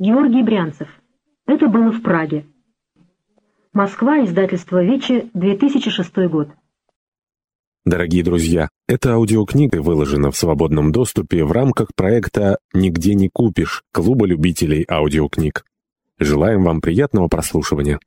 Георгий Брянцев. Это было в Праге. Москва, издательство «Вечи», 2006 год. Дорогие друзья, эта аудиокнига выложена в свободном доступе в рамках проекта «Нигде не купишь» Клуба любителей аудиокниг. Желаем вам приятного прослушивания.